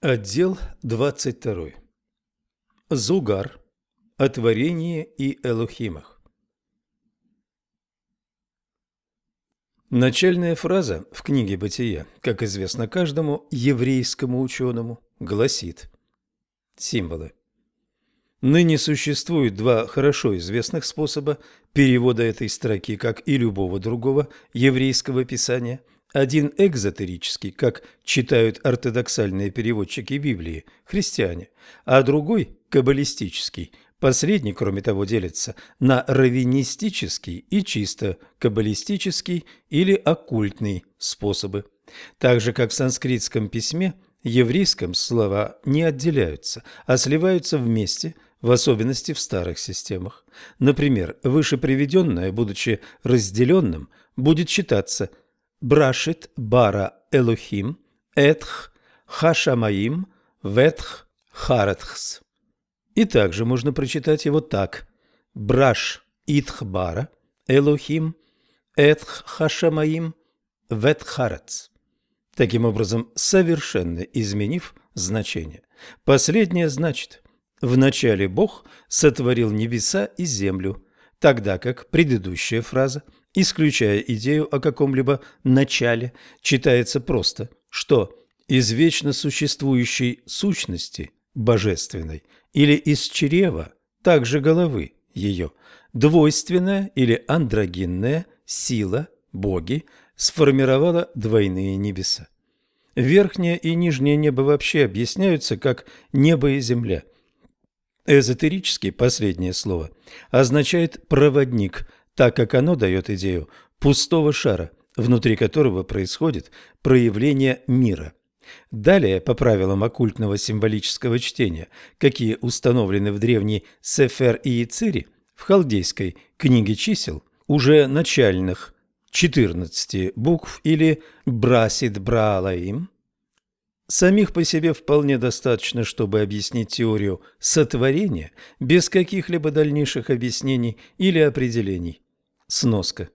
Отдел 22. Зугар. О творении и Элохимах. Начальная фраза в книге «Бытия», как известно каждому еврейскому ученому, гласит Символы. Ныне существует два хорошо известных способа перевода этой строки, как и любого другого еврейского писания – один экзотерический, как читают ортодоксальные переводчики Библии, христиане, а другой каббалистический. Последний, кроме того, делится на раввинистический и чисто каббалистический или оккультный способы. Так же, как в санскритском письме, еврейском слова не отделяются, а сливаются вместе – в особенности в старых системах. Например, выше приведенное, будучи разделенным, будет читаться – Брашит бара Элохим, этх хашамаим, ветх харатхс. И также можно прочитать его так. Браш итх бара Элохим, этх хашамаим, ветх харатс. Таким образом, совершенно изменив значение. Последнее значит «Вначале Бог сотворил небеса и землю», тогда как предыдущая фраза – исключая идею о каком-либо начале, читается просто, что из вечно существующей сущности, божественной, или из чрева, также головы ее, двойственная или андрогинная сила, боги, сформировала двойные небеса. Верхнее и нижнее небо вообще объясняются как небо и земля. Эзотерически последнее слово означает «проводник», так как оно дает идею пустого шара, внутри которого происходит проявление мира. Далее, по правилам оккультного символического чтения, какие установлены в древней Сефер и Ицири, в халдейской книге чисел, уже начальных 14 букв или Брасид Браалаим, самих по себе вполне достаточно, чтобы объяснить теорию сотворения без каких-либо дальнейших объяснений или определений. Сноска.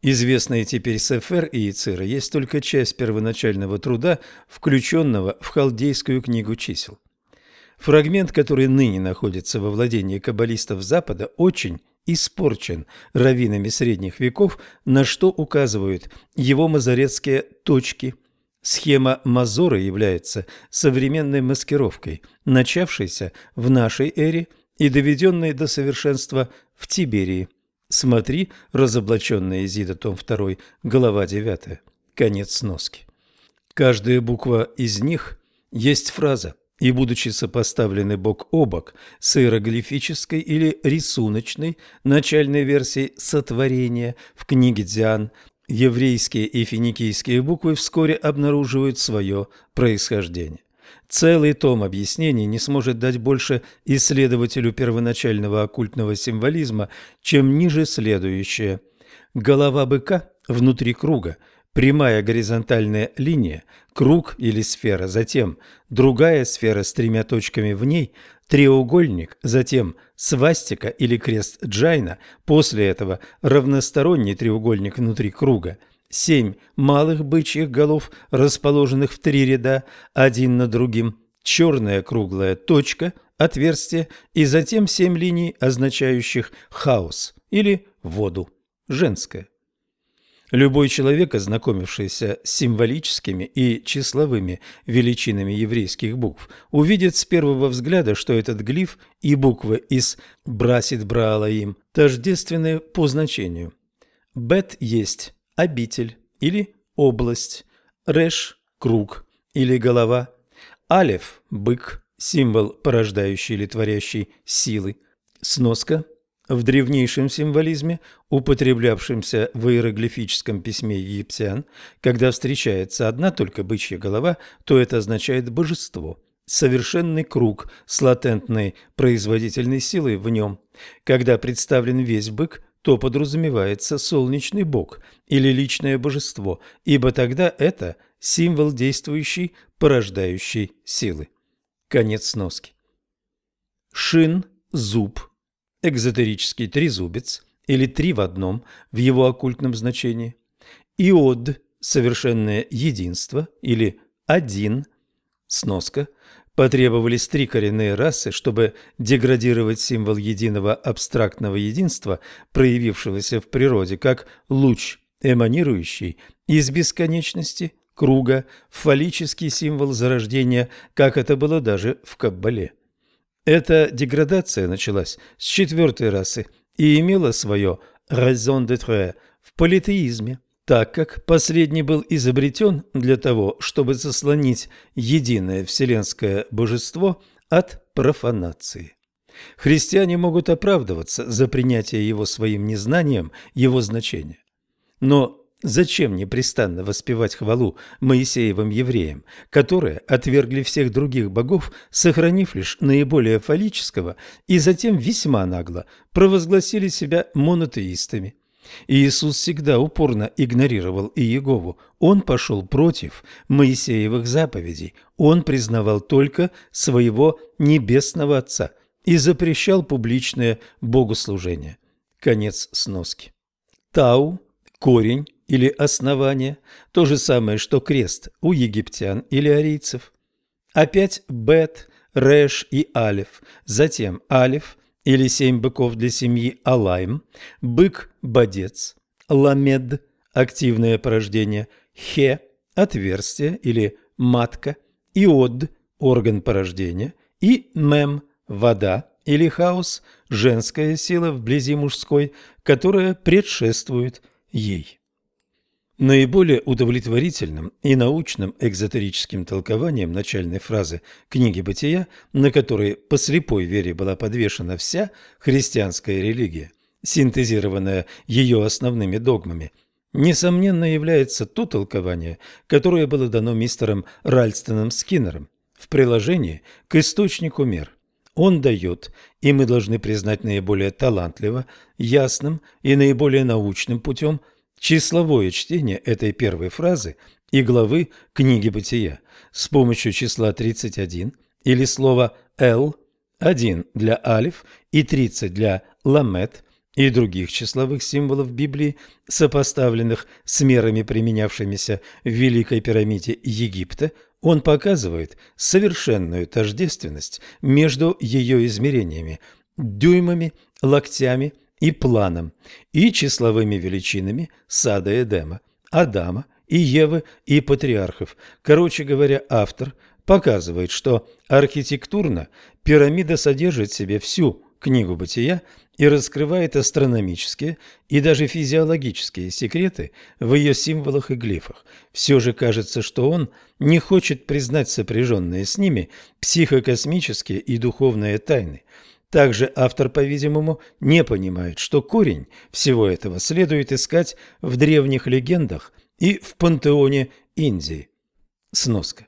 Известные теперь Сефер и Ицира есть только часть первоначального труда, включенного в халдейскую книгу чисел. Фрагмент, который ныне находится во владении каббалистов Запада, очень испорчен раввинами средних веков, на что указывают его мазорецкие точки. Схема Мазора является современной маскировкой, начавшейся в нашей эре и доведенной до совершенства в Тиберии. Смотри, разоблаченная Изида, том 2, глава 9, конец сноски. Каждая буква из них есть фраза, и, будучи сопоставлены бок о бок с иероглифической или рисуночной начальной версией сотворения в книге Диан, еврейские и финикийские буквы вскоре обнаруживают свое происхождение. Целый том объяснений не сможет дать больше исследователю первоначального оккультного символизма, чем ниже следующее. Голова быка внутри круга, прямая горизонтальная линия, круг или сфера, затем другая сфера с тремя точками в ней, треугольник, затем свастика или крест Джайна, после этого равносторонний треугольник внутри круга – семь малых бычьих голов, расположенных в три ряда, один над другим, черная круглая точка, отверстие, и затем семь линий, означающих хаос или воду, женское. Любой человек, ознакомившийся с символическими и числовыми величинами еврейских букв, увидит с первого взгляда, что этот глиф и буквы из Брасит Браалаим тождественны по значению. Бет есть обитель или область, реш – круг или голова, алев – бык, символ порождающий или творящий силы, сноска – в древнейшем символизме, употреблявшемся в иероглифическом письме египтян, когда встречается одна только бычья голова, то это означает божество, совершенный круг с латентной производительной силой в нем. Когда представлен весь бык, то подразумевается солнечный бог или личное божество, ибо тогда это символ действующей, порождающей силы. Конец сноски. Шин, зуб, экзотерический трезубец или три в одном в его оккультном значении. Иод – совершенное единство или один, Сноска. Потребовались три коренные расы, чтобы деградировать символ единого абстрактного единства, проявившегося в природе как луч, эманирующий из бесконечности круга, фаллический символ зарождения, как это было даже в Каббале. Эта деградация началась с четвертой расы и имела свое «raison d'être» в политеизме, так как последний был изобретен для того, чтобы заслонить единое вселенское божество от профанации. Христиане могут оправдываться за принятие его своим незнанием его значения. Но Зачем непрестанно воспевать хвалу Моисеевым евреям, которые отвергли всех других богов, сохранив лишь наиболее фаллического, и затем весьма нагло провозгласили себя монотеистами? Иисус всегда упорно игнорировал Иегову. Он пошел против Моисеевых заповедей. Он признавал только своего небесного Отца и запрещал публичное богослужение. Конец сноски. Тау – корень или основание, то же самое, что крест у египтян или арийцев. Опять бет, реш и алиф, затем алиф или семь быков для семьи алайм, бык-бодец, ламед – активное порождение, хе – отверстие или матка, иод – орган порождения, и мем – вода или хаос – женская сила вблизи мужской, которая предшествует ей. Наиболее удовлетворительным и научным экзотерическим толкованием начальной фразы книги «Бытия», на которой по слепой вере была подвешена вся христианская религия, синтезированная ее основными догмами, несомненно является то толкование, которое было дано мистером Ральстоном Скиннером в приложении к источнику мер. Он дает, и мы должны признать наиболее талантливо, ясным и наиболее научным путем – числовое чтение этой первой фразы и главы книги Бытия с помощью числа 31 или слова «л» 1 для алиф и 30 для ламет и других числовых символов Библии, сопоставленных с мерами, применявшимися в Великой пирамиде Египта, он показывает совершенную тождественность между ее измерениями – дюймами, локтями и планом, и числовыми величинами сада Эдема, Адама и Евы и патриархов. Короче говоря, автор показывает, что архитектурно пирамида содержит в себе всю книгу бытия и раскрывает астрономические и даже физиологические секреты в ее символах и глифах. Все же кажется, что он не хочет признать сопряженные с ними психокосмические и духовные тайны – также автор, по-видимому, не понимает, что корень всего этого следует искать в древних легендах и в пантеоне Индии. Сноска.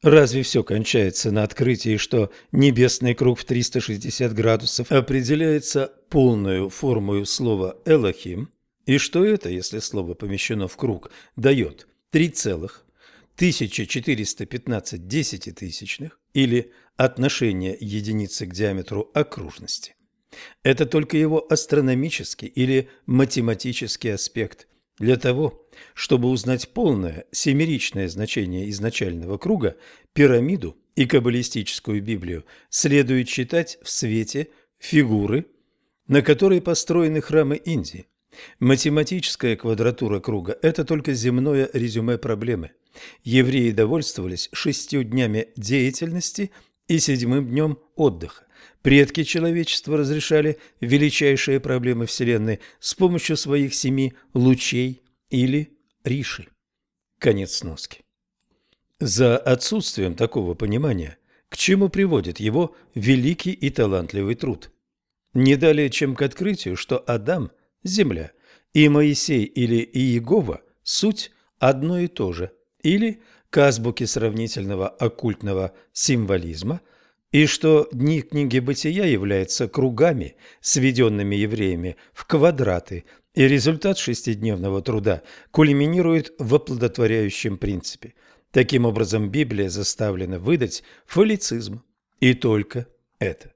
Разве все кончается на открытии, что небесный круг в 360 градусов определяется полную формой слова «элохим», и что это, если слово помещено в круг, дает 3,1415 десятитысячных или отношение единицы к диаметру окружности. Это только его астрономический или математический аспект. Для того, чтобы узнать полное семеричное значение изначального круга, пирамиду и каббалистическую Библию следует читать в свете фигуры, на которой построены храмы Индии. Математическая квадратура круга – это только земное резюме проблемы. Евреи довольствовались шестью днями деятельности и седьмым днем отдыха. Предки человечества разрешали величайшие проблемы Вселенной с помощью своих семи лучей или риши. Конец сноски. За отсутствием такого понимания, к чему приводит его великий и талантливый труд? Не далее, чем к открытию, что Адам – земля, и Моисей или Иегова – суть одно и то же, или – к азбуке сравнительного оккультного символизма, и что дни книги Бытия являются кругами, сведенными евреями в квадраты, и результат шестидневного труда кульминирует в оплодотворяющем принципе. Таким образом, Библия заставлена выдать фалицизм, и только это.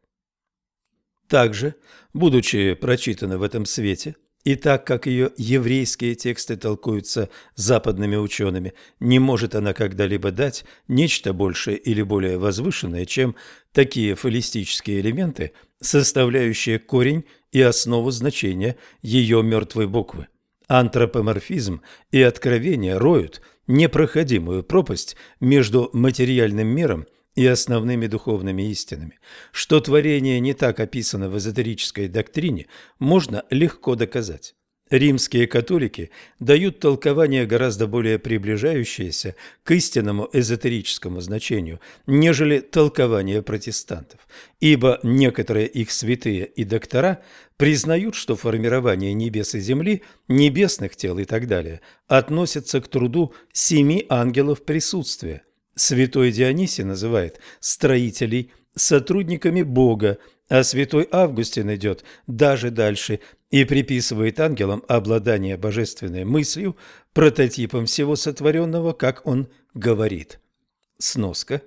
Также, будучи прочитана в этом свете и так как ее еврейские тексты толкуются западными учеными, не может она когда-либо дать нечто большее или более возвышенное, чем такие фаллистические элементы, составляющие корень и основу значения ее мертвой буквы. Антропоморфизм и откровение роют непроходимую пропасть между материальным миром и основными духовными истинами. Что творение не так описано в эзотерической доктрине, можно легко доказать. Римские католики дают толкование гораздо более приближающееся к истинному эзотерическому значению, нежели толкование протестантов, ибо некоторые их святые и доктора признают, что формирование небес и земли, небесных тел и так далее относятся к труду семи ангелов присутствия. Святой Дионисий называет строителей сотрудниками Бога, а святой Августин идет даже дальше и приписывает ангелам обладание божественной мыслью, прототипом всего сотворенного, как он говорит. Сноска.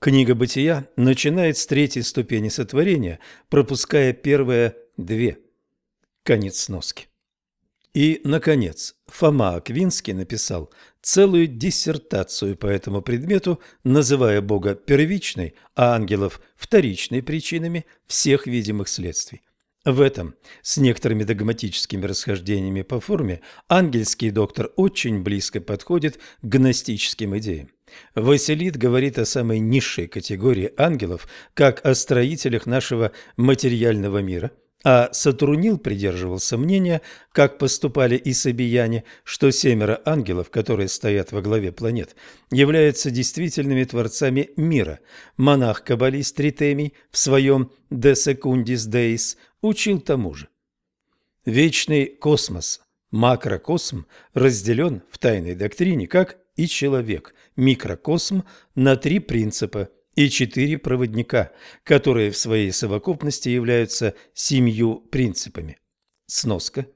Книга Бытия начинает с третьей ступени сотворения, пропуская первые две. Конец сноски. И, наконец, Фома Аквинский написал целую диссертацию по этому предмету, называя Бога первичной, а ангелов вторичной причинами всех видимых следствий. В этом, с некоторыми догматическими расхождениями по форме, ангельский доктор очень близко подходит к гностическим идеям. Василит говорит о самой низшей категории ангелов, как о строителях нашего материального мира – а Сатурнил придерживался мнения, как поступали и сабияне, что семеро ангелов, которые стоят во главе планет, являются действительными творцами мира. Монах-каббалист Тритемий в своем «De Secundis Deis» учил тому же. Вечный космос, макрокосм, разделен в тайной доктрине как и человек, микрокосм, на три принципа – и четыре проводника, которые в своей совокупности являются семью принципами. Сноска.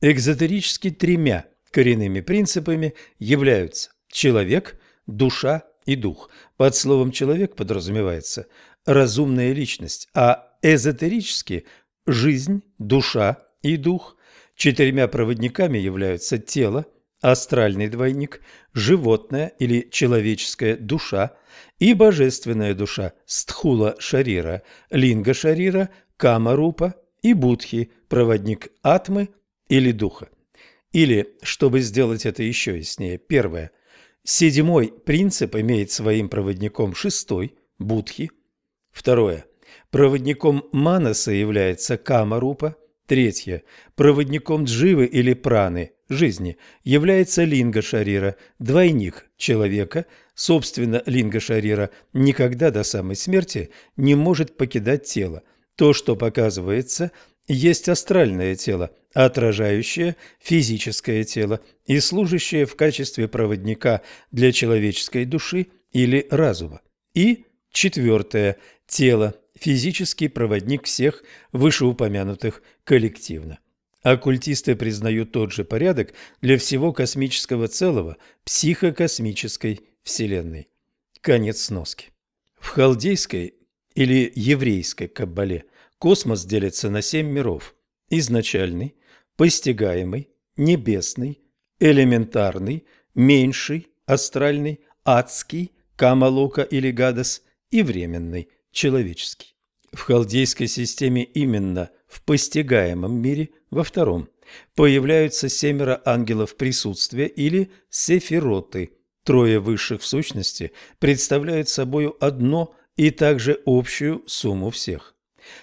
Экзотерически тремя коренными принципами являются человек, душа и дух. Под словом «человек» подразумевается разумная личность, а эзотерически – жизнь, душа и дух. Четырьмя проводниками являются тело, астральный двойник, животное или человеческая душа и божественная душа Стхула Шарира, Линга Шарира, Кама Рупа и Будхи, проводник Атмы или Духа. Или, чтобы сделать это еще яснее, первое. Седьмой принцип имеет своим проводником шестой, Будхи. Второе. Проводником Манаса является Кама Рупа. Третье. Проводником Дживы или Праны, жизни, является Линга Шарира, двойник человека. Собственно, Линга Шарира никогда до самой смерти не может покидать тело. То, что показывается, есть астральное тело, отражающее физическое тело и служащее в качестве проводника для человеческой души или разума. И четвертое – тело, физический проводник всех вышеупомянутых коллективно. Оккультисты признают тот же порядок для всего космического целого психокосмической Вселенной. Конец сноски. В халдейской или еврейской каббале космос делится на семь миров. Изначальный, постигаемый, небесный, элементарный, меньший, астральный, адский, камалока или гадас и временный, человеческий. В халдейской системе именно в постигаемом мире, во втором, появляются семеро ангелов присутствия или сефироты. Трое высших в сущности представляют собою одно и также общую сумму всех.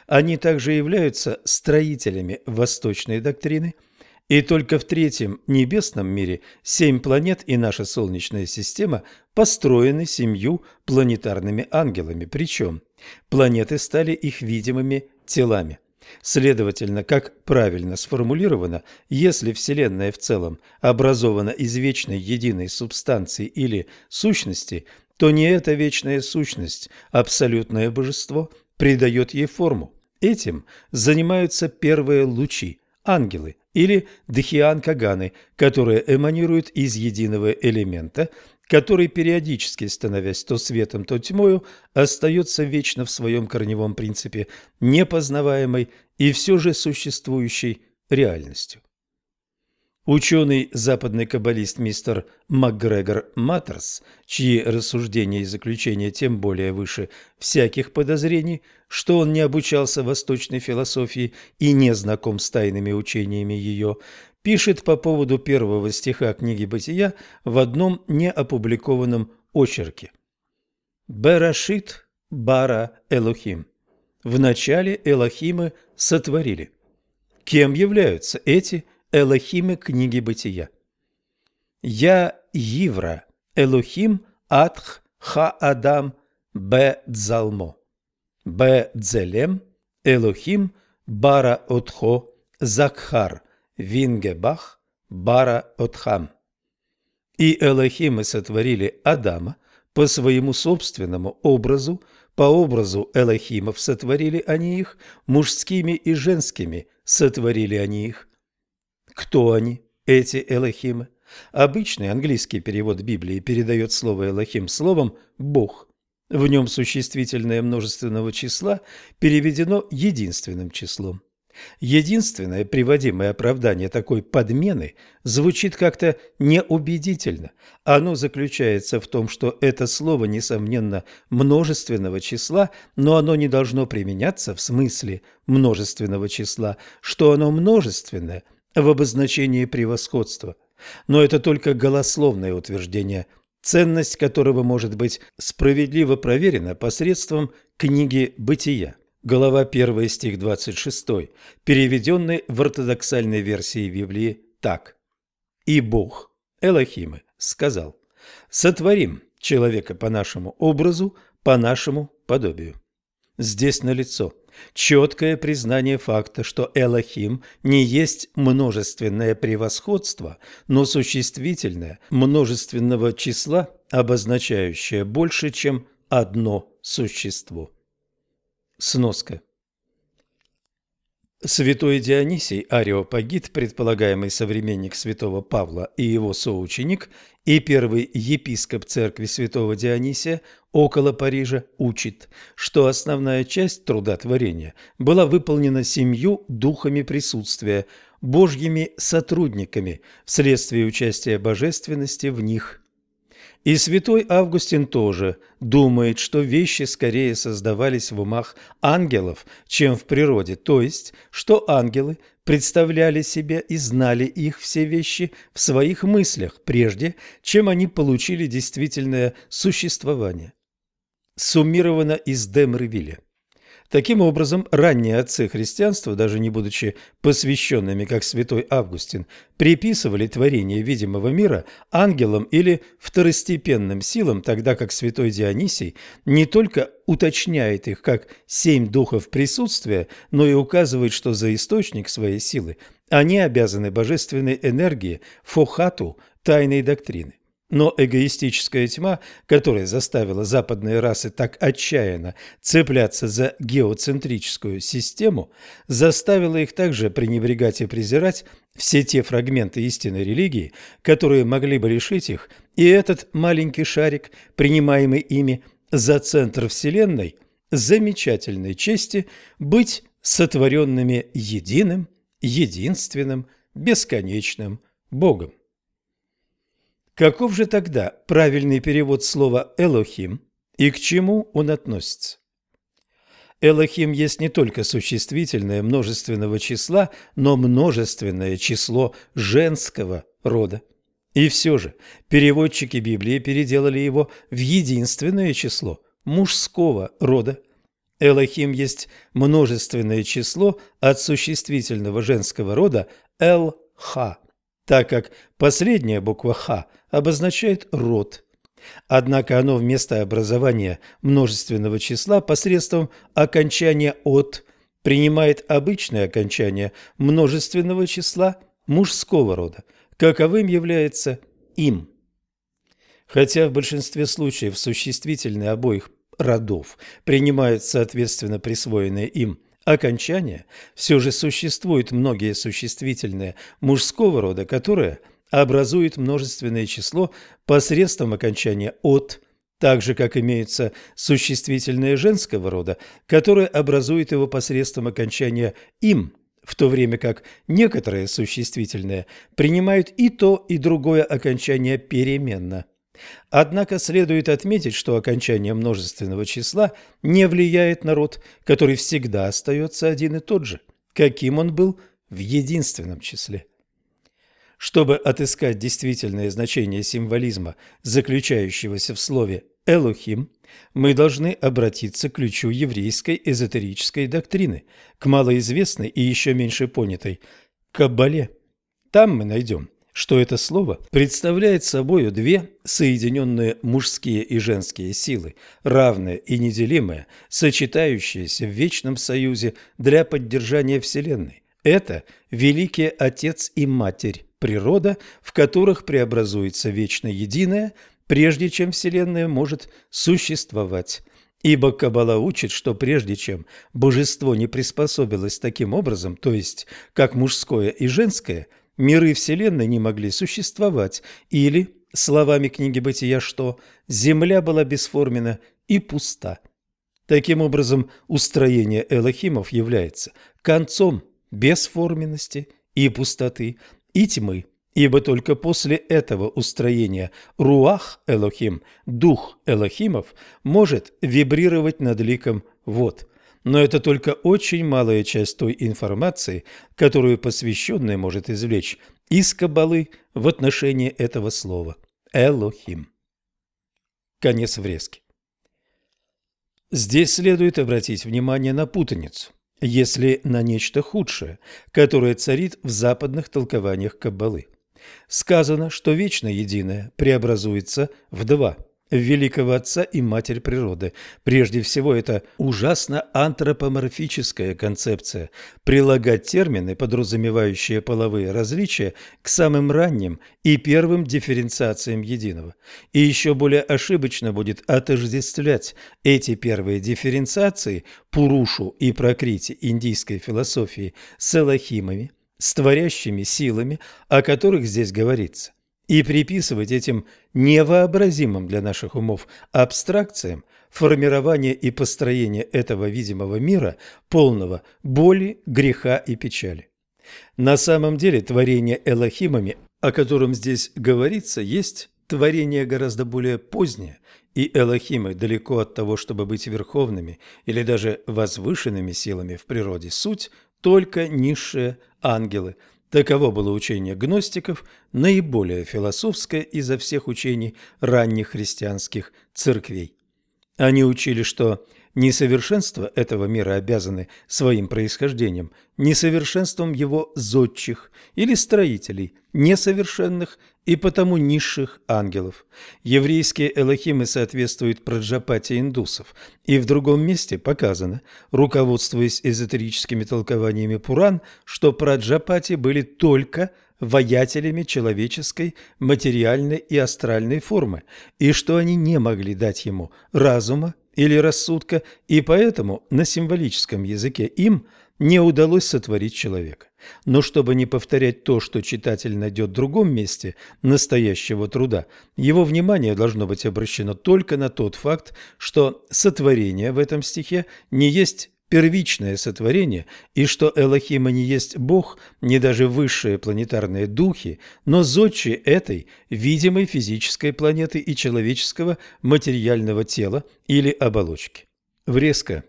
Они также являются строителями восточной доктрины – и только в третьем небесном мире семь планет и наша Солнечная система построены семью планетарными ангелами, причем планеты стали их видимыми телами. Следовательно, как правильно сформулировано, если Вселенная в целом образована из вечной единой субстанции или сущности, то не эта вечная сущность, абсолютное божество, придает ей форму. Этим занимаются первые лучи, ангелы, или дхиан-каганы, которые эманируют из единого элемента, который, периодически становясь то светом, то тьмою, остается вечно в своем корневом принципе непознаваемой и все же существующей реальностью. Ученый западный каббалист мистер МакГрегор Маттерс, чьи рассуждения и заключения тем более выше всяких подозрений, что он не обучался восточной философии и не знаком с тайными учениями ее, пишет по поводу первого стиха книги «Бытия» в одном неопубликованном очерке. «Берашит бара Элохим» – «Вначале Элохимы сотворили». Кем являются эти Элохимы книги Бытия? «Я Евра, Элохим Атх Ха-Адам Б. Дзалмо, Б. Дзелем, Элохим Бара Отхо Закхар, Вингебах, Бара Отхам. И Элохимы сотворили Адама по своему собственному образу, по образу Элохимов сотворили они их, мужскими и женскими сотворили они их. Кто они, эти Элохимы? Обычный английский перевод Библии передает слово Элохим словом «Бог». В нем существительное множественного числа переведено единственным числом. Единственное приводимое оправдание такой подмены звучит как-то неубедительно. Оно заключается в том, что это слово, несомненно, множественного числа, но оно не должно применяться в смысле множественного числа, что оно множественное в обозначении превосходства. Но это только голословное утверждение, ценность которого может быть справедливо проверена посредством книги «Бытия». Глава 1, стих 26, переведенный в ортодоксальной версии Библии так. «И Бог, Элохимы, сказал, сотворим человека по нашему образу, по нашему подобию». Здесь налицо четкое признание факта, что Элохим не есть множественное превосходство, но существительное множественного числа, обозначающее больше, чем одно существо. Сноска. Святой Дионисий Ариопагит, предполагаемый современник святого Павла и его соученик, и первый епископ церкви святого Дионисия около Парижа, учит, что основная часть трудотворения была выполнена семью духами присутствия, божьими сотрудниками, вследствие участия божественности в них и святой Августин тоже думает, что вещи скорее создавались в умах ангелов, чем в природе, то есть, что ангелы представляли себе и знали их все вещи в своих мыслях, прежде чем они получили действительное существование. Суммировано из Демревиля. Таким образом, ранние отцы христианства, даже не будучи посвященными, как святой Августин, приписывали творение видимого мира ангелам или второстепенным силам, тогда как святой Дионисий не только уточняет их как семь духов присутствия, но и указывает, что за источник своей силы они обязаны божественной энергии, фохату, тайной доктрины. Но эгоистическая тьма, которая заставила западные расы так отчаянно цепляться за геоцентрическую систему, заставила их также пренебрегать и презирать все те фрагменты истинной религии, которые могли бы лишить их, и этот маленький шарик, принимаемый ими за центр Вселенной, замечательной чести быть сотворенными единым, единственным, бесконечным Богом. Каков же тогда правильный перевод слова «элохим» и к чему он относится? Элохим есть не только существительное множественного числа, но множественное число женского рода. И все же переводчики Библии переделали его в единственное число мужского рода. Элохим есть множественное число от существительного женского рода «эл-ха», так как последняя буква «х» обозначает род. Однако оно вместо образования множественного числа посредством окончания «от» принимает обычное окончание множественного числа мужского рода, каковым является «им». Хотя в большинстве случаев существительные обоих родов принимают соответственно присвоенные им – окончания, все же существуют многие существительные мужского рода, которые образуют множественное число посредством окончания «от», так же, как имеются существительные женского рода, которые образуют его посредством окончания «им» в то время как некоторые существительные принимают и то, и другое окончание переменно. Однако следует отметить, что окончание множественного числа не влияет на род, который всегда остается один и тот же, каким он был в единственном числе. Чтобы отыскать действительное значение символизма, заключающегося в слове «элохим», мы должны обратиться к ключу еврейской эзотерической доктрины, к малоизвестной и еще меньше понятой Каббале. Там мы найдем что это слово представляет собою две соединенные мужские и женские силы, равные и неделимые, сочетающиеся в вечном союзе для поддержания Вселенной. Это Великий Отец и Матерь, природа, в которых преобразуется вечно единое, прежде чем Вселенная может существовать. Ибо Каббала учит, что прежде чем божество не приспособилось таким образом, то есть как мужское и женское – миры Вселенной не могли существовать, или, словами книги «Бытия», что Земля была бесформена и пуста. Таким образом, устроение Элохимов является концом бесформенности и пустоты и тьмы, ибо только после этого устроения Руах Элохим, дух Элохимов, может вибрировать над ликом «вот» но это только очень малая часть той информации, которую посвященный может извлечь из Каббалы в отношении этого слова «Элохим». Конец врезки. Здесь следует обратить внимание на путаницу, если на нечто худшее, которое царит в западных толкованиях Каббалы. Сказано, что вечно единое преобразуется в два – великого отца и матерь природы. Прежде всего, это ужасно антропоморфическая концепция – прилагать термины, подразумевающие половые различия, к самым ранним и первым дифференциациям единого. И еще более ошибочно будет отождествлять эти первые дифференциации Пурушу и Прокрити индийской философии с элохимами, с творящими силами, о которых здесь говорится и приписывать этим невообразимым для наших умов абстракциям формирование и построение этого видимого мира, полного боли, греха и печали. На самом деле творение Элохимами, о котором здесь говорится, есть творение гораздо более позднее, и Элохимы далеко от того, чтобы быть верховными или даже возвышенными силами в природе, суть только низшие ангелы – Таково было учение гностиков, наиболее философское изо всех учений ранних христианских церквей. Они учили, что несовершенства этого мира обязаны своим происхождением несовершенством его зодчих или строителей, несовершенных и потому низших ангелов. Еврейские элохимы соответствуют праджапате индусов, и в другом месте показано, руководствуясь эзотерическими толкованиями Пуран, что праджапати были только воятелями человеческой материальной и астральной формы, и что они не могли дать ему разума или рассудка, и поэтому на символическом языке им – не удалось сотворить человека. Но чтобы не повторять то, что читатель найдет в другом месте настоящего труда, его внимание должно быть обращено только на тот факт, что сотворение в этом стихе не есть первичное сотворение, и что Элохима не есть Бог, не даже высшие планетарные духи, но зодчие этой видимой физической планеты и человеческого материального тела или оболочки. Врезка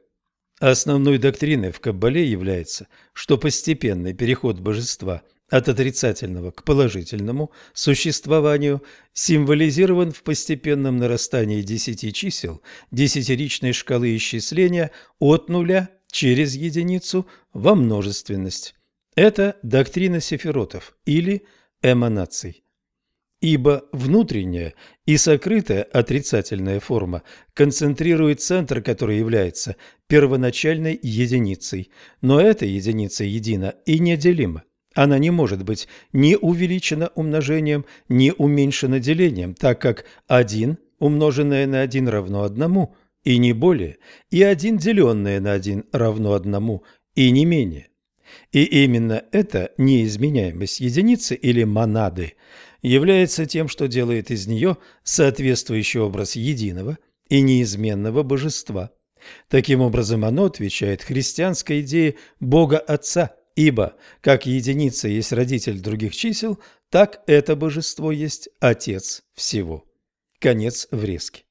Основной доктриной в Каббале является, что постепенный переход божества от отрицательного к положительному существованию символизирован в постепенном нарастании десяти чисел десятиричной шкалы исчисления от нуля через единицу во множественность. Это доктрина сефиротов или эманаций ибо внутренняя и сокрытая отрицательная форма концентрирует центр, который является первоначальной единицей, но эта единица едина и неделима. Она не может быть ни увеличена умножением, ни уменьшена делением, так как 1 умноженное на 1 равно 1 и не более, и 1 деленное на 1 равно 1 и не менее. И именно эта неизменяемость единицы или монады – является тем, что делает из нее соответствующий образ единого и неизменного божества. Таким образом, оно отвечает христианской идее Бога Отца ибо как единица есть родитель других чисел, так это божество есть отец всего. Конец врезки.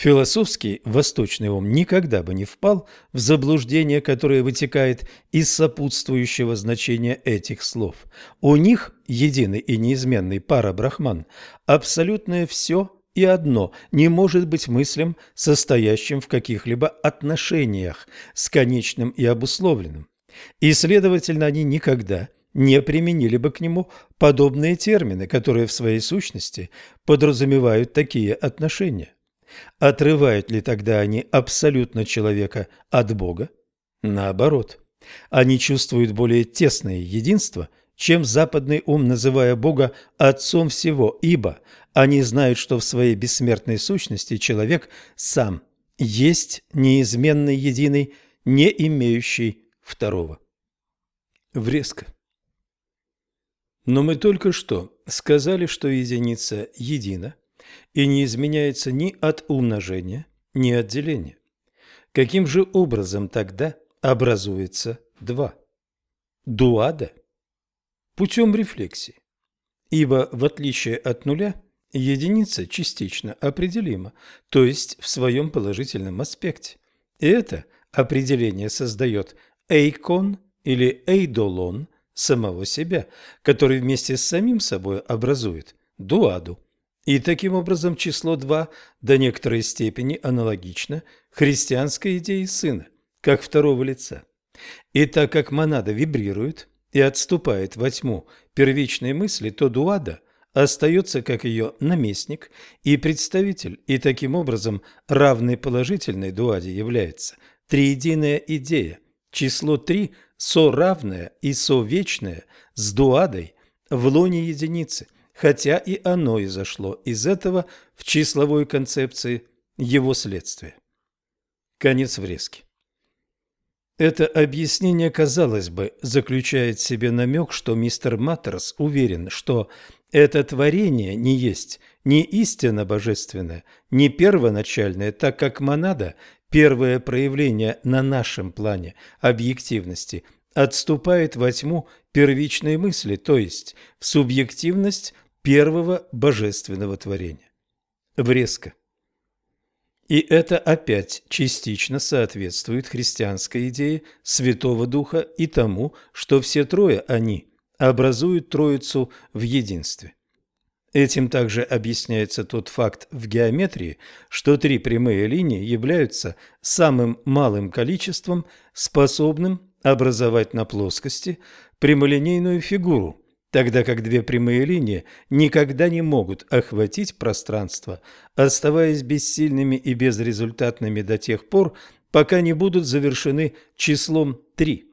Философский восточный ум никогда бы не впал в заблуждение, которое вытекает из сопутствующего значения этих слов. У них единый и неизменный пара брахман, абсолютное все и одно не может быть мыслям, состоящим в каких-либо отношениях с конечным и обусловленным. И, следовательно, они никогда не применили бы к нему подобные термины, которые в своей сущности подразумевают такие отношения. Отрывают ли тогда они абсолютно человека от Бога? Наоборот, они чувствуют более тесное единство, чем западный ум, называя Бога Отцом всего, ибо они знают, что в своей бессмертной сущности человек сам есть неизменный единый, не имеющий второго. Врезка. Но мы только что сказали, что единица едина, и не изменяется ни от умножения, ни от деления. Каким же образом тогда образуется два? Дуада? Путем рефлексии. Ибо, в отличие от нуля, единица частично определима, то есть в своем положительном аспекте. И это определение создает эйкон или эйдолон самого себя, который вместе с самим собой образует дуаду. И таким образом число 2 до некоторой степени аналогично христианской идее сына, как второго лица. И так как монада вибрирует и отступает во тьму первичной мысли, то дуада остается как ее наместник и представитель, и таким образом равной положительной дуаде является триединая идея, число 3 соравное и совечное с дуадой в лоне единицы – хотя и оно изошло из этого в числовой концепции его следствия. Конец врезки. Это объяснение, казалось бы, заключает в себе намек, что мистер Маттерс уверен, что это творение не есть ни истинно божественное, ни первоначальное, так как монада – первое проявление на нашем плане объективности – отступает во тьму первичной мысли, то есть в субъективность первого божественного творения. Врезка. И это опять частично соответствует христианской идее Святого Духа и тому, что все трое они образуют Троицу в единстве. Этим также объясняется тот факт в геометрии, что три прямые линии являются самым малым количеством, способным образовать на плоскости прямолинейную фигуру, тогда как две прямые линии никогда не могут охватить пространство, оставаясь бессильными и безрезультатными до тех пор, пока не будут завершены числом 3.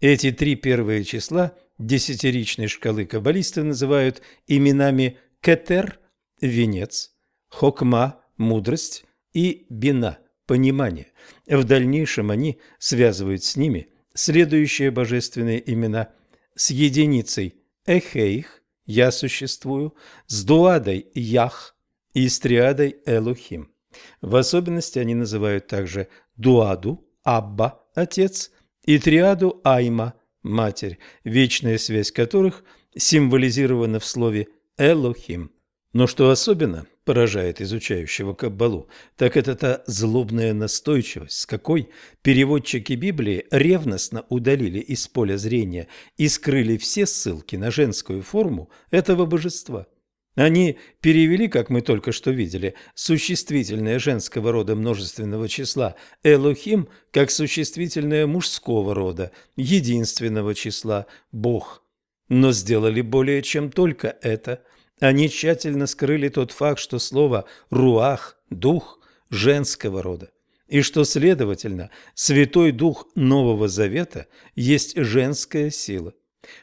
Эти три первые числа десятиричной шкалы каббалисты называют именами Кетер – венец, Хокма – мудрость и Бина – понимание. В дальнейшем они связывают с ними следующие божественные имена с единицей Эхейх – «Я существую», с дуадой «Ях» и с триадой «Элухим». В особенности они называют также дуаду «Абба» – «Отец» и триаду «Айма» – «Матерь», вечная связь которых символизирована в слове «Элохим». Но что особенно поражает изучающего Каббалу, так это та злобная настойчивость, с какой переводчики Библии ревностно удалили из поля зрения и скрыли все ссылки на женскую форму этого божества. Они перевели, как мы только что видели, существительное женского рода множественного числа «элохим» как существительное мужского рода, единственного числа «бог». Но сделали более чем только это – они тщательно скрыли тот факт, что слово «руах» – «дух» женского рода, и что, следовательно, Святой Дух Нового Завета есть женская сила.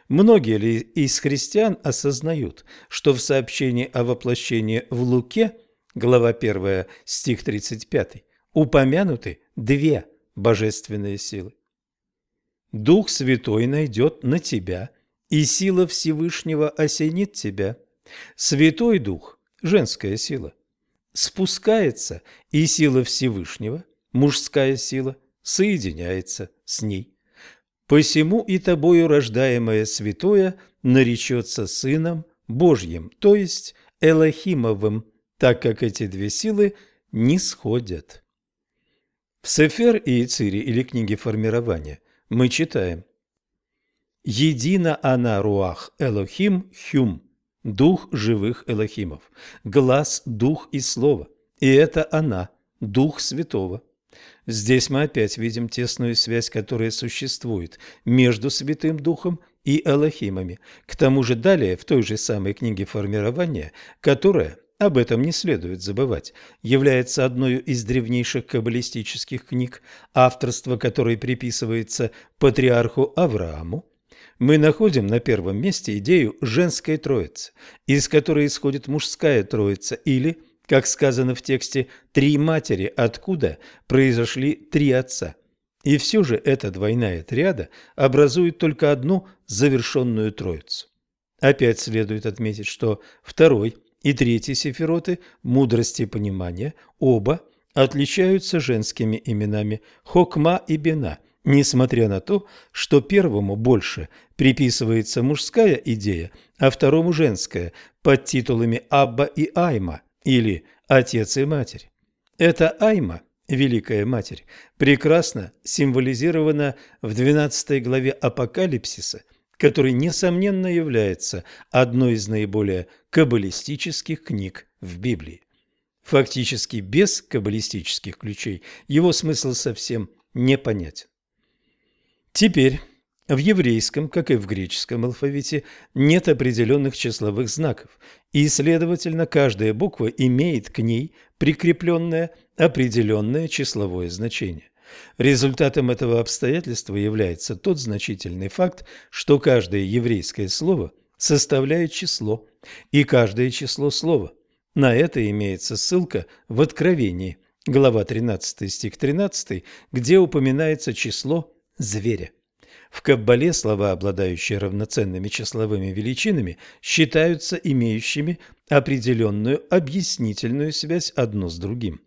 Многие ли из христиан осознают, что в сообщении о воплощении в Луке, глава 1, стих 35, упомянуты две божественные силы? Дух Святой найдет на тебя, и сила Всевышнего осенит тебя – Святой Дух, женская сила, спускается, и сила Всевышнего, мужская сила, соединяется с ней. «Посему и тобою рождаемое святое наречется Сыном Божьим, то есть Элохимовым, так как эти две силы не сходят». В Сефер и Ицире или книге формирования мы читаем «Едина она руах Элохим хюм» – дух живых Элохимов, глаз – дух и слово, и это она – дух святого. Здесь мы опять видим тесную связь, которая существует между Святым Духом и Элохимами. К тому же далее, в той же самой книге формирования, которая, об этом не следует забывать, является одной из древнейших каббалистических книг, авторство которой приписывается патриарху Аврааму, мы находим на первом месте идею женской троицы, из которой исходит мужская троица или – как сказано в тексте, три матери, откуда произошли три отца. И все же эта двойная триада образует только одну завершенную троицу. Опять следует отметить, что второй и третий сефироты мудрости и понимания оба отличаются женскими именами Хокма и Бена, несмотря на то, что первому больше приписывается мужская идея, а второму женская под титулами Абба и Айма – или отец и матерь. Эта Айма, Великая Матерь, прекрасно символизирована в 12 главе Апокалипсиса, который, несомненно, является одной из наиболее каббалистических книг в Библии. Фактически без каббалистических ключей его смысл совсем непонятен. Теперь в еврейском, как и в греческом алфавите, нет определенных числовых знаков, и, следовательно, каждая буква имеет к ней прикрепленное определенное числовое значение. Результатом этого обстоятельства является тот значительный факт, что каждое еврейское слово составляет число, и каждое число слова. На это имеется ссылка в Откровении, глава 13 стих 13, где упоминается число зверя. В Каббале слова, обладающие равноценными числовыми величинами, считаются имеющими определенную объяснительную связь одно с другим.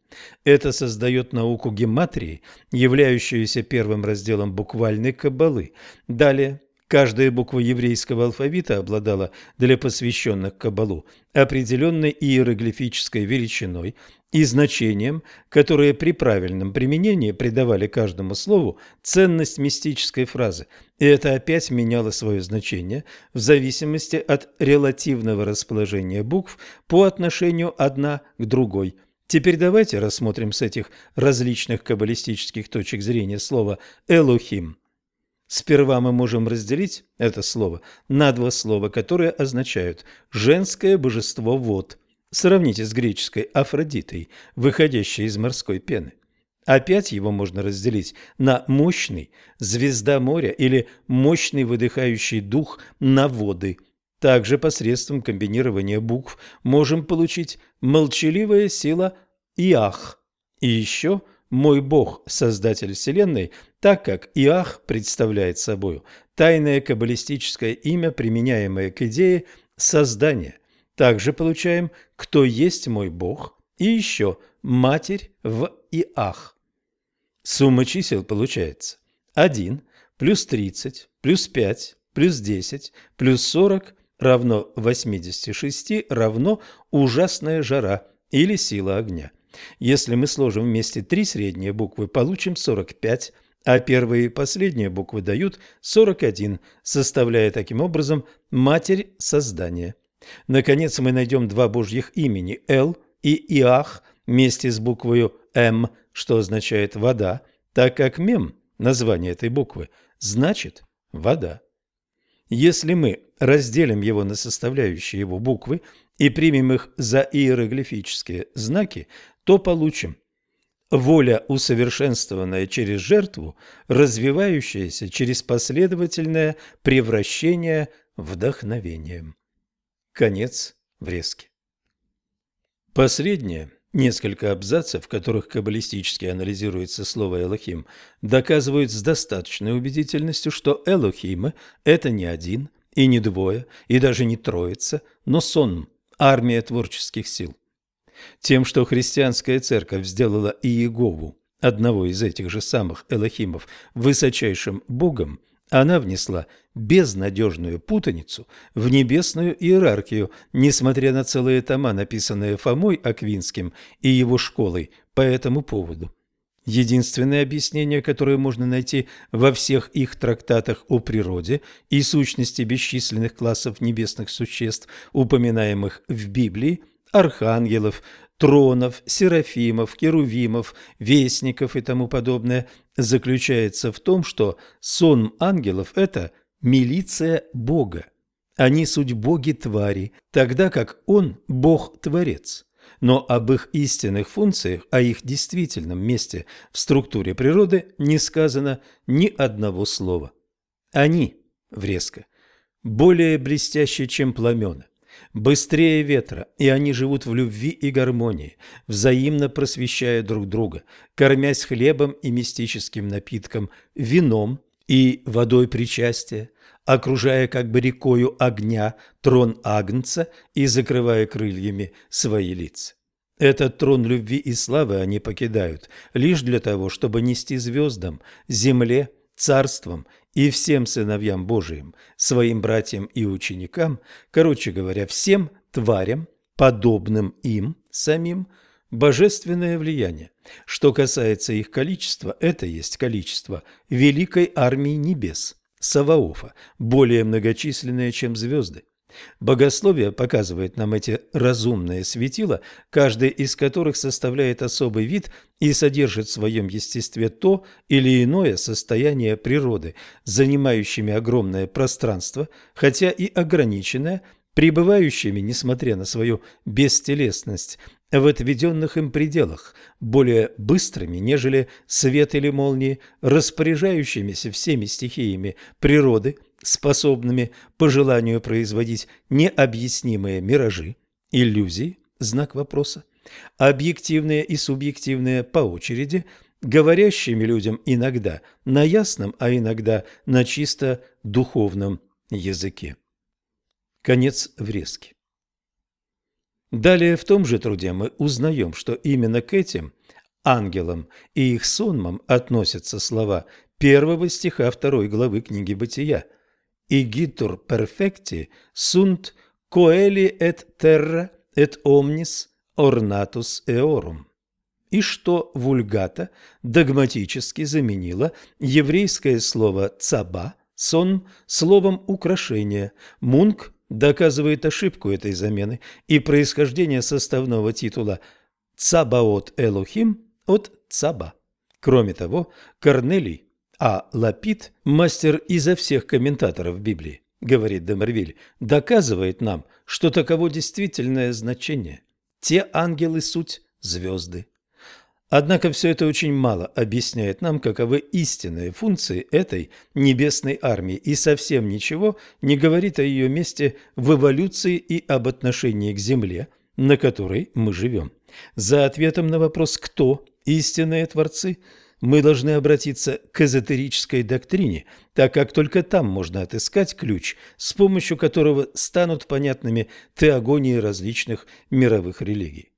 Это создает науку гематрии, являющуюся первым разделом буквальной каббалы. Далее Каждая буква еврейского алфавита обладала для посвященных Кабалу определенной иероглифической величиной и значением, которые при правильном применении придавали каждому слову ценность мистической фразы, и это опять меняло свое значение в зависимости от релативного расположения букв по отношению одна к другой. Теперь давайте рассмотрим с этих различных каббалистических точек зрения слово «элохим». Сперва мы можем разделить это слово на два слова, которые означают «женское божество вод». Сравните с греческой Афродитой, выходящей из морской пены. Опять его можно разделить на мощный звезда моря или мощный выдыхающий дух на воды. Также посредством комбинирования букв можем получить молчаливая сила Иах. И еще мой Бог, Создатель Вселенной, так как Иах представляет собой тайное каббалистическое имя, применяемое к идее создания. Также получаем «Кто есть мой Бог?» и еще «Матерь в Иах». Сумма чисел получается 1 плюс 30 плюс 5 плюс 10 плюс 40 равно 86 равно ужасная жара или сила огня. Если мы сложим вместе три средние буквы, получим 45, а первые и последние буквы дают 41, составляя таким образом матерь создания. Наконец мы найдем два божьих имени – Эл и Иах вместе с буквой М, что означает «вода», так как мем, название этой буквы, значит «вода». Если мы разделим его на составляющие его буквы и примем их за иероглифические знаки, то получим воля, усовершенствованная через жертву, развивающаяся через последовательное превращение вдохновением. Конец врезки. Последнее, несколько абзацев, в которых каббалистически анализируется слово «элохим», доказывают с достаточной убедительностью, что элохимы – это не один и не двое, и даже не троица, но сон, армия творческих сил. Тем, что христианская церковь сделала Иегову, одного из этих же самых Элохимов, высочайшим богом, Она внесла безнадежную путаницу в небесную иерархию, несмотря на целые тома, написанные Фомой Аквинским и его школой по этому поводу. Единственное объяснение, которое можно найти во всех их трактатах о природе и сущности бесчисленных классов небесных существ, упоминаемых в Библии, архангелов, тронов, серафимов, керувимов, вестников и тому подобное, заключается в том, что сон ангелов – это милиция Бога. Они суть боги-твари, тогда как Он – Бог-творец. Но об их истинных функциях, о их действительном месте в структуре природы не сказано ни одного слова. Они, врезко, более блестящие, чем пламена, быстрее ветра, и они живут в любви и гармонии, взаимно просвещая друг друга, кормясь хлебом и мистическим напитком, вином и водой причастия, окружая как бы рекою огня трон Агнца и закрывая крыльями свои лица. Этот трон любви и славы они покидают лишь для того, чтобы нести звездам, земле, царствам и всем сыновьям Божиим, своим братьям и ученикам, короче говоря, всем тварям, подобным им самим, божественное влияние. Что касается их количества, это есть количество великой армии небес, Саваофа, более многочисленное, чем звезды. Богословие показывает нам эти разумные светила, каждый из которых составляет особый вид и содержит в своем естестве то или иное состояние природы, занимающими огромное пространство, хотя и ограниченное, пребывающими, несмотря на свою бестелесность, в отведенных им пределах, более быстрыми, нежели свет или молнии, распоряжающимися всеми стихиями природы – способными по желанию производить необъяснимые миражи, иллюзии, знак вопроса, объективные и субъективные по очереди, говорящими людям иногда на ясном, а иногда на чисто духовном языке. Конец врезки. Далее в том же труде мы узнаем, что именно к этим ангелам и их сонмам относятся слова первого стиха второй главы книги «Бытия», igitur perfecti sunt coeli et terra et omnis ornatus eorum. И что вульгата догматически заменила еврейское слово «цаба» сон словом «украшение». Мунк доказывает ошибку этой замены и происхождение составного титула «цабаот Элохим» от «цаба». Кроме того, Корнелий а Лапид, мастер изо всех комментаторов Библии, говорит Демервиль, доказывает нам, что таково действительное значение. Те ангелы – суть звезды. Однако все это очень мало объясняет нам, каковы истинные функции этой небесной армии, и совсем ничего не говорит о ее месте в эволюции и об отношении к Земле, на которой мы живем. За ответом на вопрос «Кто истинные творцы?» Мы должны обратиться к эзотерической доктрине, так как только там можно отыскать ключ, с помощью которого станут понятными теогонии различных мировых религий.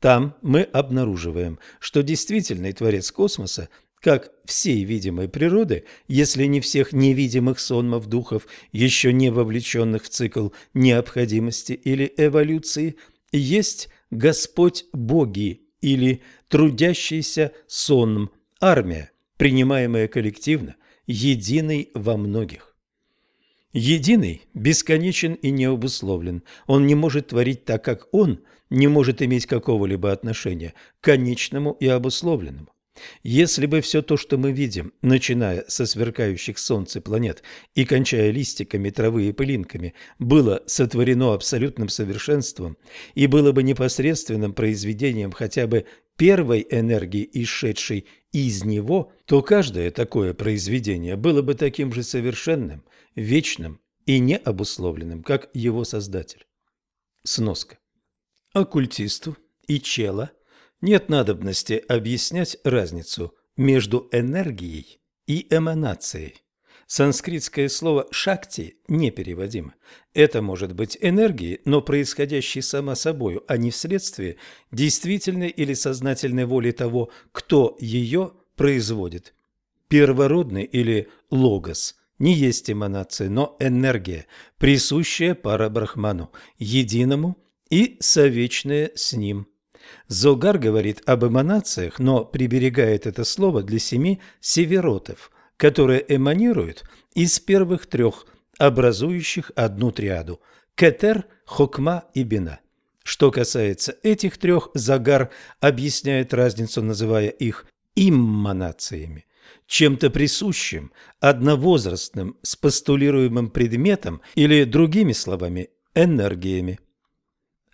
Там мы обнаруживаем, что действительный творец космоса как всей видимой природы, если не всех невидимых сонмов духов, еще не вовлеченных в цикл необходимости или эволюции, есть Господь Боги или трудящийся сонм, Армия, принимаемая коллективно, единый во многих. Единый бесконечен и необусловлен. Он не может творить так, как он не может иметь какого-либо отношения к конечному и обусловленному. Если бы все то, что мы видим, начиная со сверкающих солнце планет и кончая листиками травы и пылинками, было сотворено абсолютным совершенством и было бы непосредственным произведением хотя бы первой энергии, исшедшей из него, то каждое такое произведение было бы таким же совершенным, вечным и необусловленным, как его создатель. Сноска. Оккультисту и чела нет надобности объяснять разницу между энергией и эманацией. Санскритское слово «шакти» непереводимо. Это может быть энергией, но происходящей сама собою, а не вследствие действительной или сознательной воли того, кто ее производит. Первородный или логос не есть эманация, но энергия, присущая парабрахману, единому и совечное с ним. Зогар говорит об эманациях, но приберегает это слово для семи северотов, которые эманируют из первых трех, образующих одну триаду – кетер, хокма и бина. Что касается этих трех, Загар объясняет разницу, называя их имманациями, чем-то присущим, одновозрастным с постулируемым предметом или, другими словами, энергиями.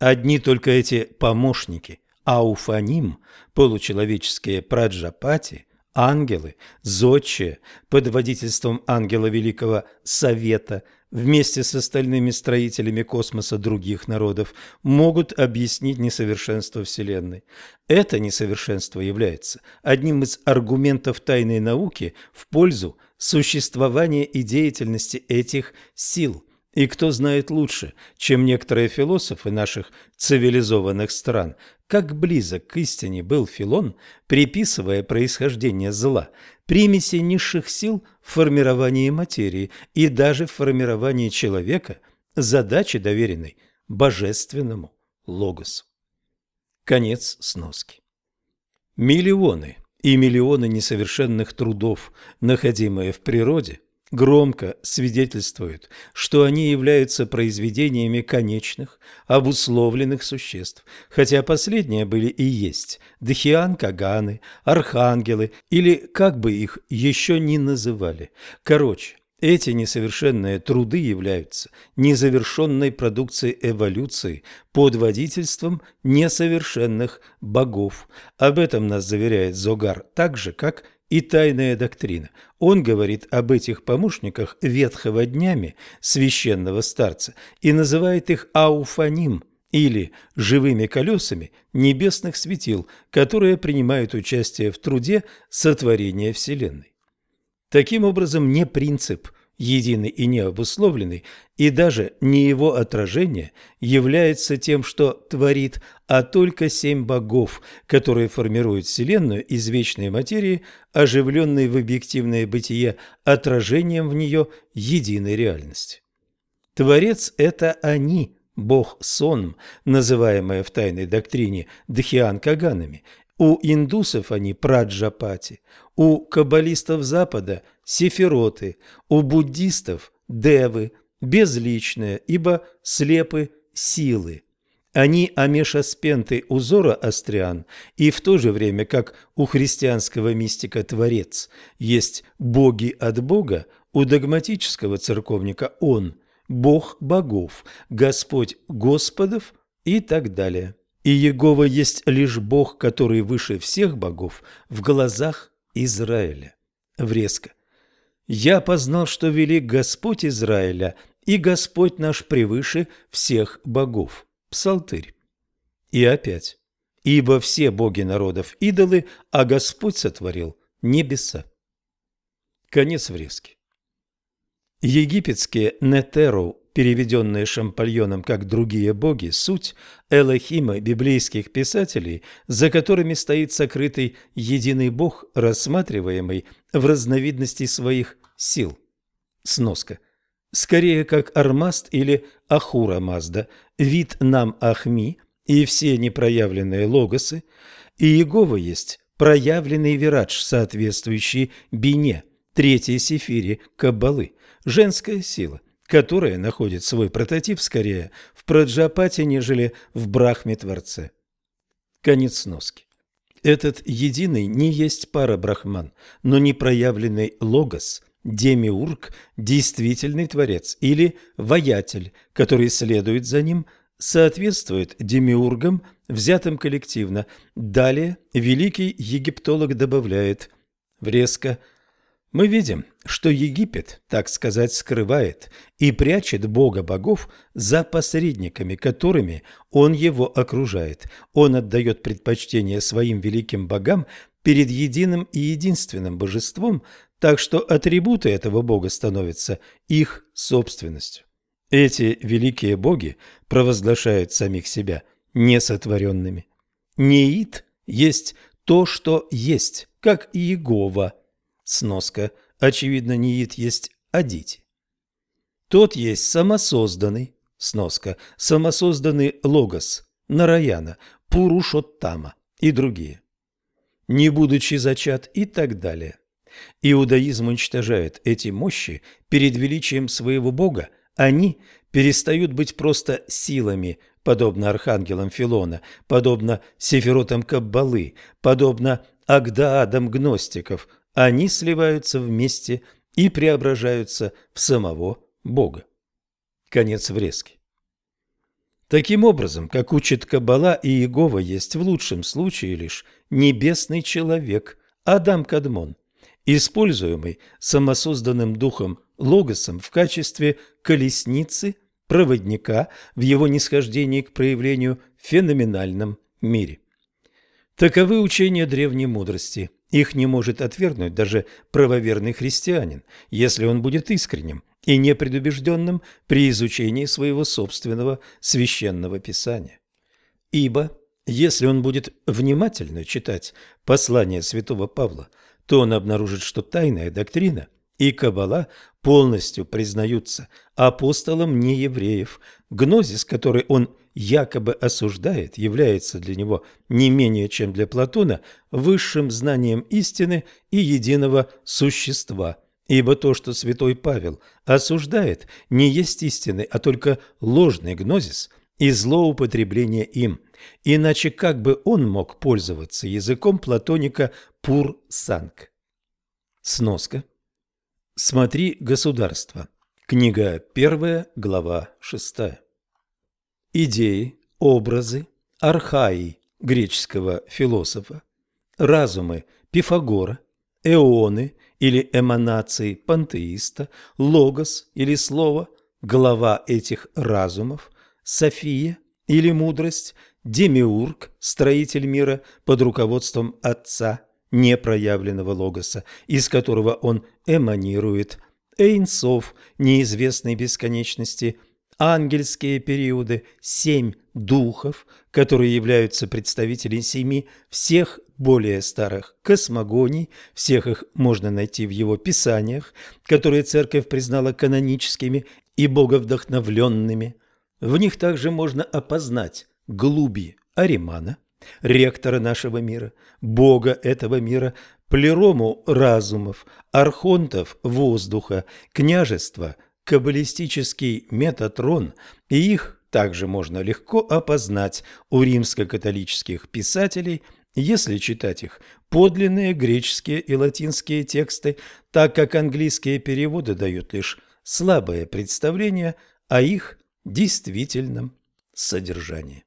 Одни только эти помощники, ауфаним, получеловеческие праджапати, ангелы, зодчие, под водительством ангела Великого Совета, вместе с остальными строителями космоса других народов, могут объяснить несовершенство Вселенной. Это несовершенство является одним из аргументов тайной науки в пользу существования и деятельности этих сил. И кто знает лучше, чем некоторые философы наших цивилизованных стран, как близок к истине был Филон, приписывая происхождение зла, примеси низших сил в формировании материи и даже в формировании человека, задачи, доверенной божественному логосу. Конец сноски. Миллионы и миллионы несовершенных трудов, находимые в природе, громко свидетельствуют, что они являются произведениями конечных, обусловленных существ, хотя последние были и есть дхиан-каганы, архангелы или как бы их еще ни называли. Короче, эти несовершенные труды являются незавершенной продукцией эволюции под водительством несовершенных богов. Об этом нас заверяет Зогар так же, как и тайная доктрина. Он говорит об этих помощниках ветхого днями священного старца и называет их ауфаним или живыми колесами небесных светил, которые принимают участие в труде сотворения Вселенной. Таким образом, не принцип единый и необусловленный, и даже не его отражение является тем, что творит, а только семь богов, которые формируют Вселенную из вечной материи, оживленной в объективное бытие отражением в нее единой реальности. Творец – это они, бог Сон, называемая в тайной доктрине Дхиан-Каганами, у индусов они праджапати, у каббалистов Запада – сефироты, у буддистов – девы, безличные, ибо слепы силы. Они амешаспенты у зороастриан, и в то же время, как у христианского мистика Творец есть боги от Бога, у догматического церковника Он – Бог богов, Господь Господов и так далее и Егова есть лишь Бог, который выше всех богов в глазах Израиля. Врезка. «Я познал, что велик Господь Израиля, и Господь наш превыше всех богов». Псалтырь. И опять. «Ибо все боги народов идолы, а Господь сотворил небеса». Конец врезки. Египетские Нетеру переведенные Шампальоном как другие боги, суть Элохима библейских писателей, за которыми стоит сокрытый единый бог, рассматриваемый в разновидности своих сил. Сноска. Скорее как Армаст или Ахура Мазда, вид нам Ахми и все непроявленные логосы, и Иегова есть проявленный вирадж, соответствующий Бине, третьей сефире Каббалы, женская сила которая находит свой прототип скорее в Праджапате, нежели в Брахме-творце. Конец сноски. Этот единый не есть пара брахман, но непроявленный логос, демиург, действительный творец или воятель, который следует за ним, соответствует демиургам, взятым коллективно. Далее великий египтолог добавляет врезко – мы видим, что Египет, так сказать, скрывает и прячет Бога богов за посредниками, которыми он его окружает. Он отдает предпочтение своим великим богам перед единым и единственным божеством, так что атрибуты этого бога становятся их собственностью. Эти великие боги провозглашают самих себя несотворенными. Неид есть то, что есть, как и Иегова – Сноска. Очевидно, Ниит есть Адити. Тот есть самосозданный, сноска, самосозданный логос, Нараяна, Пурушоттама и другие. Не будучи зачат и так далее. Иудаизм уничтожает эти мощи перед величием своего Бога, они перестают быть просто силами, подобно архангелам Филона, подобно сефиротам Каббалы, подобно Агдаадам гностиков, они сливаются вместе и преображаются в самого Бога. Конец врезки. Таким образом, как учит Каббала и Иегова, есть в лучшем случае лишь небесный человек, Адам Кадмон, используемый самосозданным духом Логосом в качестве колесницы, проводника в его нисхождении к проявлению в феноменальном мире. Таковы учения древней мудрости. Их не может отвергнуть даже правоверный христианин, если он будет искренним и непредубежденным при изучении своего собственного священного писания. Ибо, если он будет внимательно читать послание святого Павла, то он обнаружит, что тайная доктрина и Каббала полностью признаются апостолом неевреев. Гнозис, который он якобы осуждает, является для него не менее, чем для Платона, высшим знанием истины и единого существа. Ибо то, что святой Павел осуждает, не есть истины, а только ложный гнозис и злоупотребление им. Иначе как бы он мог пользоваться языком платоника Пур-Санг? Сноска. Смотри «Государство». Книга 1, глава 6. Идеи, образы, архаи греческого философа, разумы Пифагора, эоны или эманации пантеиста, логос или слово, глава этих разумов, София или мудрость, демиург, строитель мира под руководством Отца – непроявленного логоса, из которого он эманирует, Эйнсов неизвестной бесконечности, ангельские периоды, семь духов, которые являются представителями семи всех более старых космогоний, всех их можно найти в его писаниях, которые церковь признала каноническими и боговдохновленными. В них также можно опознать глуби Аримана, ректора нашего мира, бога этого мира, плерому разумов, архонтов воздуха, княжества, каббалистический метатрон, и их также можно легко опознать у римско-католических писателей, если читать их подлинные греческие и латинские тексты, так как английские переводы дают лишь слабое представление о их действительном содержании.